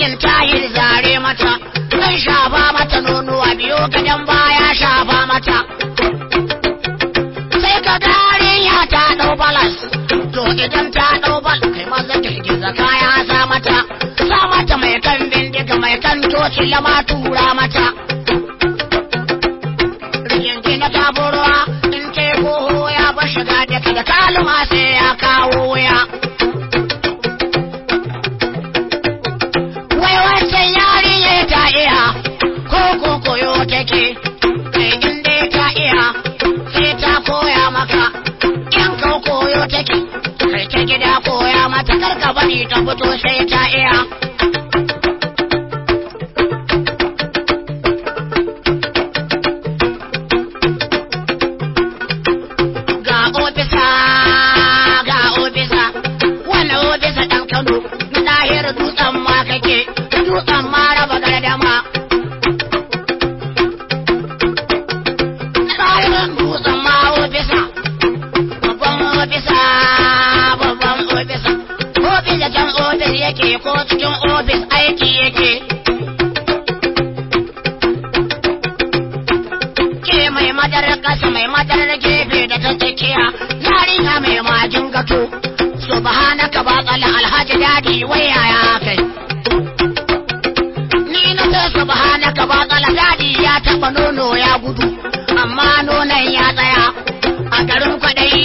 cikin tahir zare mata zan shafa mata nonuwa biyo gadon baya shafa mata. Sai ka garin ya ta ɗau balas to idan ta ɗau bal kai maza girgiza kaya sa mata. Sa mata mai kan bindiga mai kan toci lama tura mata. Rigingi na taburwa ka bari ta fito sai ta iya ga ofisa ga ofisa wani ofisa ɗan kano na ɗahir dutsen ma kake dutsen ma raba gardama yake ko cikin ofis aiki yake. Ke mai madarar ƙasa mai madarar gefe da ta tsakiya yarinya mai majin gato subhanaka ba tsala alhaji daɗi wai yaya kai? Ni na ce subhanaka ba tsala daɗi ya taɓa nono ya gudu amma nonon ya tsaya. A garin kwaɗayi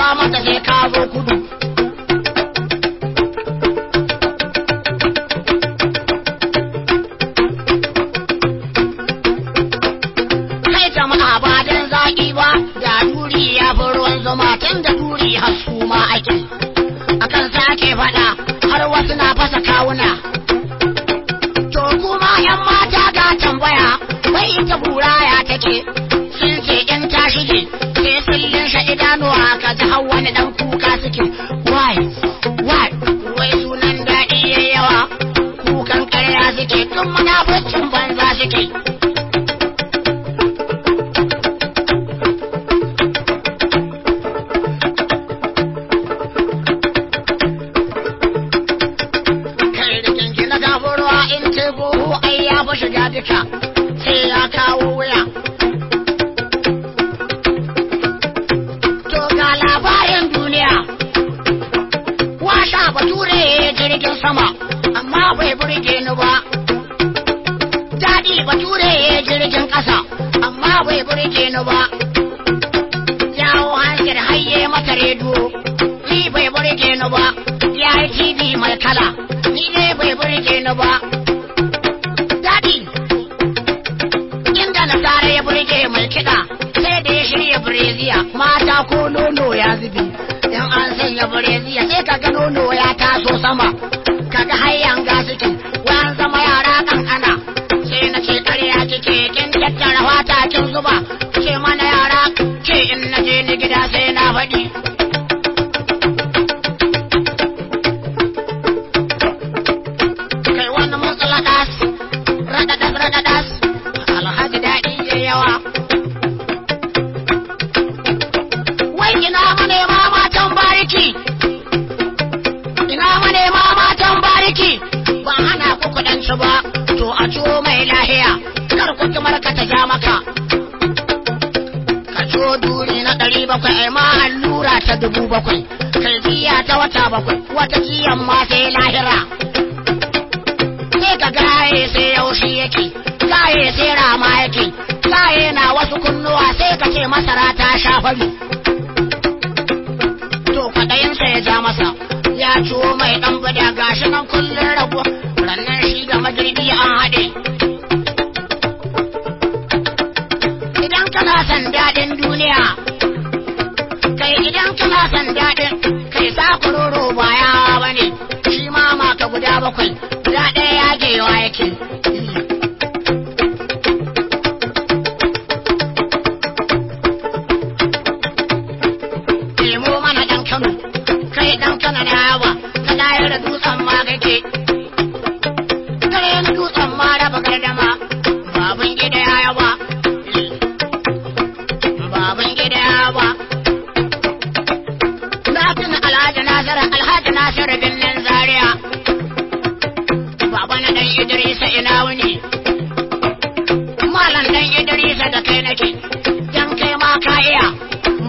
sa mata sai ka zo kudu. Kai jama'a ba dan zaki ba da duri ya fi ruwan zuma tun da duri har su ma ake. Akan sake faɗa har wasu na fasa kawuna. To kuma yan mata ga tambaya wai ita buraya take? Linsha idanuwa ka ji har wani dan kuka suke. Why why wai sunan daɗi yawa. Kukan ƙarya suke tun munafurcin banza suke. Amma bai burge ni ba. Yawo hansir hayye mata rediyo, ni bai burge ni ba. Ya yi TV mai kala, ni ne bai burge ni ba. Daɗi, inda na tare ya burge mai kiɗa, sai da ya shirya bireziya, mata ko nono ya zubi. In an sanya bireziya sai ka ga nono ya taso sama, kaga hayyan ga tattara fata kin zuba, ce mana yara ce in na je ni gida sai na faɗi. kai wani matsala das radadas radadas ta ja maka. Ka ciwo duri na ɗari bakwai ai ma allura ta dubu bakwai. Kai jiya ta wata bakwai wata jiyan ma sai lahira. Sai ka gaye sai yaushe yake gaye sai rama yake. Gaye na wasu kunnuwa sai ka ce masara ta sha fari. To kwaɗayinsa ya ja masa ya ciwo mai ɗan ba da gashi nan kullum rago rannan shi da magirbi an haɗe. Duniya. Kai idan kana son daɗin kai sa kuroro ba yawa ba ne shi ma maka guda bakwai guda ɗaya yagewa yake. Nasiru birnin Zaria. Baba na ɗan Idrisa ina wuni. Malam ɗan Idrisa da kai nake, dan kai ma ka iya,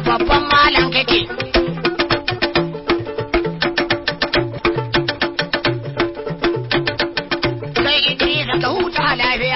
babban malam kake. Kai Idrisa ka huta lafiya.